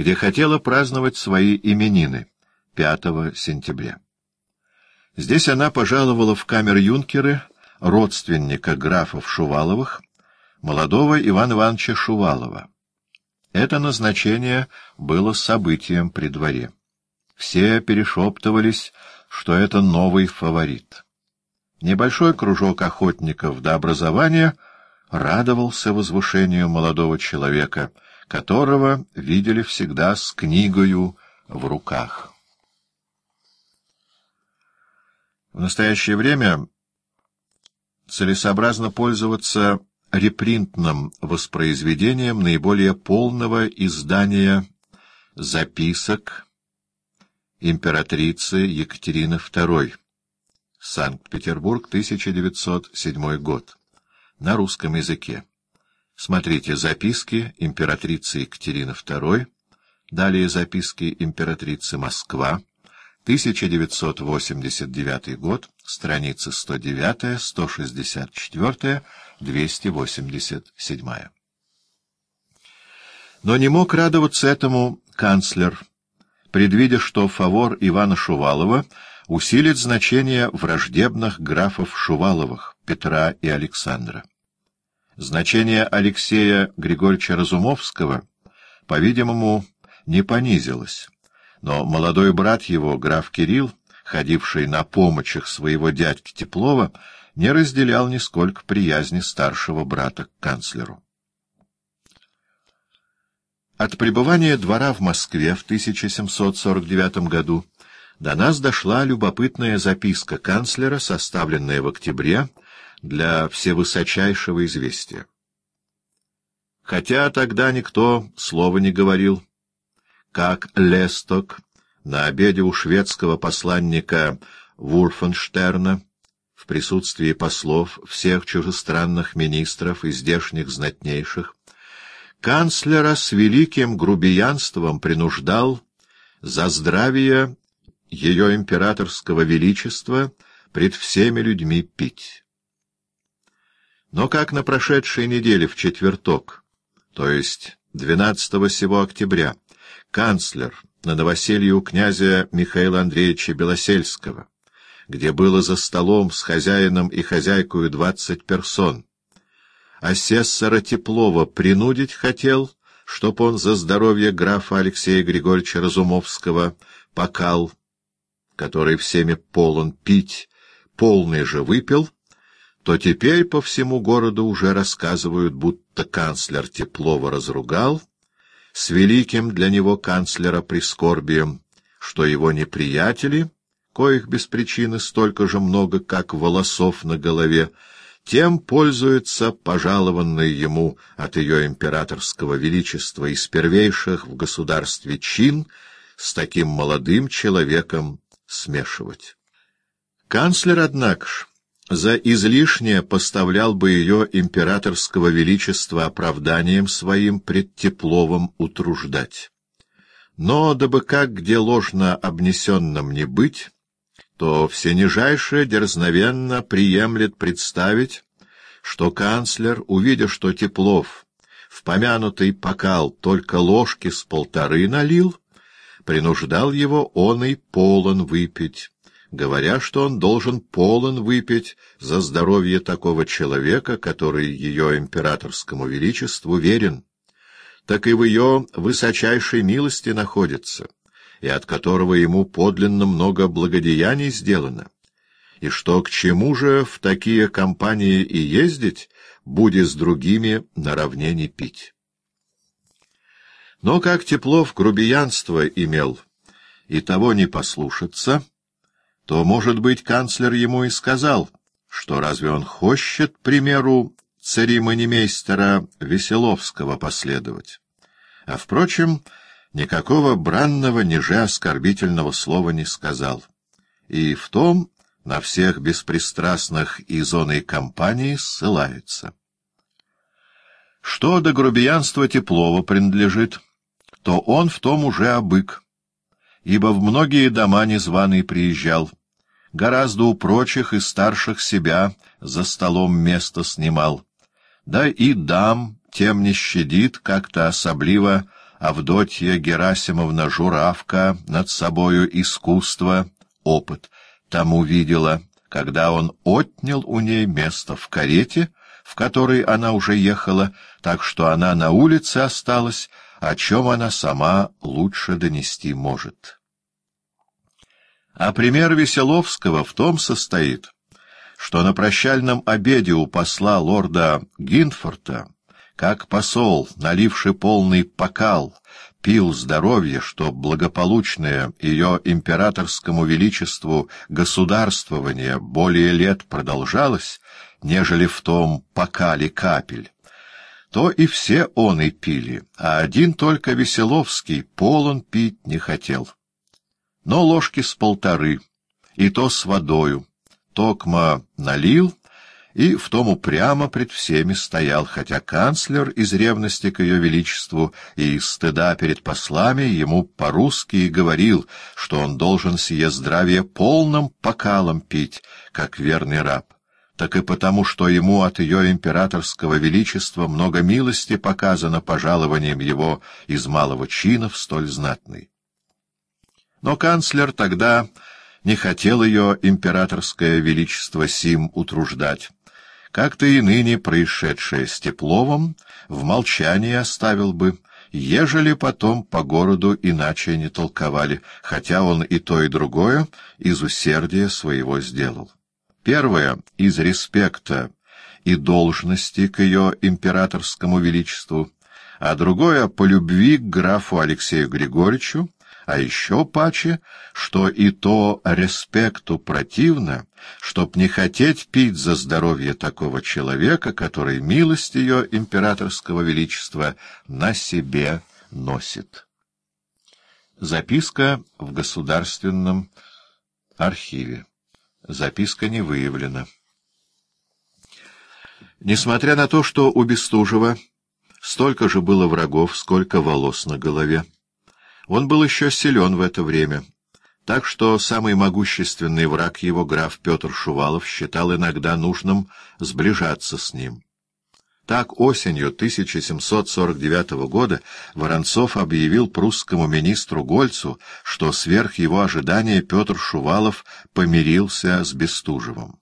где хотела праздновать свои именины 5 сентября. Здесь она пожаловала в камер-юнкеры родственника графов Шуваловых, молодого Ивана Ивановича Шувалова. Это назначение было событием при дворе. Все перешептывались, что это новый фаворит. Небольшой кружок охотников до образования радовался возвышению молодого человека, которого видели всегда с книгою в руках. В настоящее время целесообразно пользоваться репринтным воспроизведением наиболее полного издания записок императрицы Екатерины II. Санкт-Петербург, 1907 год. На русском языке. Смотрите записки императрицы Екатерины II, далее записки императрицы Москва, 1989 год, страницы 109, 164, 287. Но не мог радоваться этому канцлер, предвидя, что фавор Ивана Шувалова усилит значение враждебных графов Шуваловых, Петра и Александра. Значение Алексея Григорьевича Разумовского, по-видимому, не понизилось но молодой брат его, граф Кирилл, ходивший на помощях своего дядьки Теплова, не разделял нисколько приязни старшего брата к канцлеру. От пребывания двора в Москве в 1749 году до нас дошла любопытная записка канцлера, составленная в октябре для всевысочайшего известия. Хотя тогда никто слова не говорил, как Лесток на обеде у шведского посланника Вурфенштерна в присутствии послов всех чужестранных министров и здешних знатнейших, канцлера с великим грубиянством принуждал за здравие ее императорского величества пред всеми людьми пить. Но как на прошедшей неделе в четверток, то есть 12 сего октября, канцлер на новоселье у князя Михаила Андреевича Белосельского, где было за столом с хозяином и хозяйкою двадцать персон. Асессора Теплова принудить хотел, чтоб он за здоровье графа Алексея Григорьевича Разумовского покал, который всеми полон пить, полный же выпил, то теперь по всему городу уже рассказывают, будто канцлер Теплова разругал, с великим для него канцлера прискорбием, что его неприятели, коих без причины столько же много, как волосов на голове, тем пользуется пожалованный ему от ее императорского величества из первейших в государстве чин с таким молодым человеком смешивать. Канцлер, однако ж, за излишнее поставлял бы ее императорского величества оправданием своим пред Тепловым утруждать. Но, дабы как где ложно обнесенным не быть, то всенижайшее дерзновенно приемлет представить, что канцлер, увидя, что Теплов в помянутый покал только ложки с полторы налил, принуждал его он и полон выпить, говоря, что он должен полон выпить за здоровье такого человека, который ее императорскому величеству верен, так и в ее высочайшей милости находится, и от которого ему подлинно много благодеяний сделано, и что к чему же в такие компании и ездить, будет с другими наравне не пить. Но как Теплов грубиянство имел и того не послушаться, то, может быть, канцлер ему и сказал, что разве он хочет, примеру, царимонимейстера Веселовского последовать. А, впрочем, никакого бранного, ниже оскорбительного слова не сказал. И в том на всех беспристрастных и зоной компании ссылается. Что до грубиянства Теплова принадлежит, то он в том уже обык, ибо в многие дома незваный приезжал, гораздо у прочих и старших себя за столом место снимал. Да и дам тем не щадит, как-то особливо Авдотья Герасимовна Журавка над собою искусство, опыт, тому видела, когда он отнял у ней место в карете, в которой она уже ехала, так что она на улице осталась, о чем она сама лучше донести может. А пример Веселовского в том состоит, что на прощальном обеде у посла лорда Гинфорта, как посол, наливший полный покал, пил здоровье, что благополучное ее императорскому величеству государствование более лет продолжалось, нежели в том покале капель, то и все он и пили, а один только Веселовский полон пить не хотел. Но ложки с полторы, и то с водою, Токма налил и в том упрямо пред всеми стоял, хотя канцлер из ревности к ее величеству и из стыда перед послами ему по-русски и говорил, что он должен сие здравие полным покалом пить, как верный раб, так и потому, что ему от ее императорского величества много милости показано пожалованием его из малого чина в столь знатный. Но канцлер тогда не хотел ее императорское величество сим утруждать. Как-то и ныне происшедшее с Тепловым в молчании оставил бы, ежели потом по городу иначе не толковали, хотя он и то, и другое из усердия своего сделал. Первое — из респекта и должности к ее императорскому величеству, а другое — по любви к графу Алексею Григорьевичу, а еще паче, что и то респекту противно, чтоб не хотеть пить за здоровье такого человека, который милость ее императорского величества на себе носит. Записка в государственном архиве. Записка не выявлена. Несмотря на то, что у Бестужева столько же было врагов, сколько волос на голове, он был еще силен в это время, так что самый могущественный враг его, граф Петр Шувалов, считал иногда нужным сближаться с ним. Так осенью 1749 года Воронцов объявил прусскому министру Гольцу, что сверх его ожидания Петр Шувалов помирился с Бестужевым.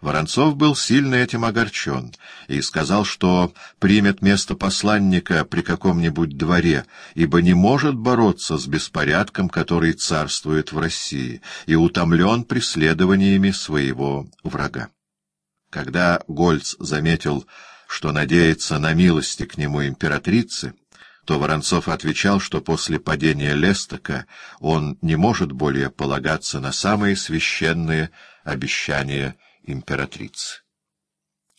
Воронцов был сильно этим огорчен и сказал, что примет место посланника при каком-нибудь дворе, ибо не может бороться с беспорядком, который царствует в России, и утомлен преследованиями своего врага. Когда Гольц заметил, что надеется на милости к нему императрицы, то Воронцов отвечал, что после падения Лестока он не может более полагаться на самые священные обещания императрицы.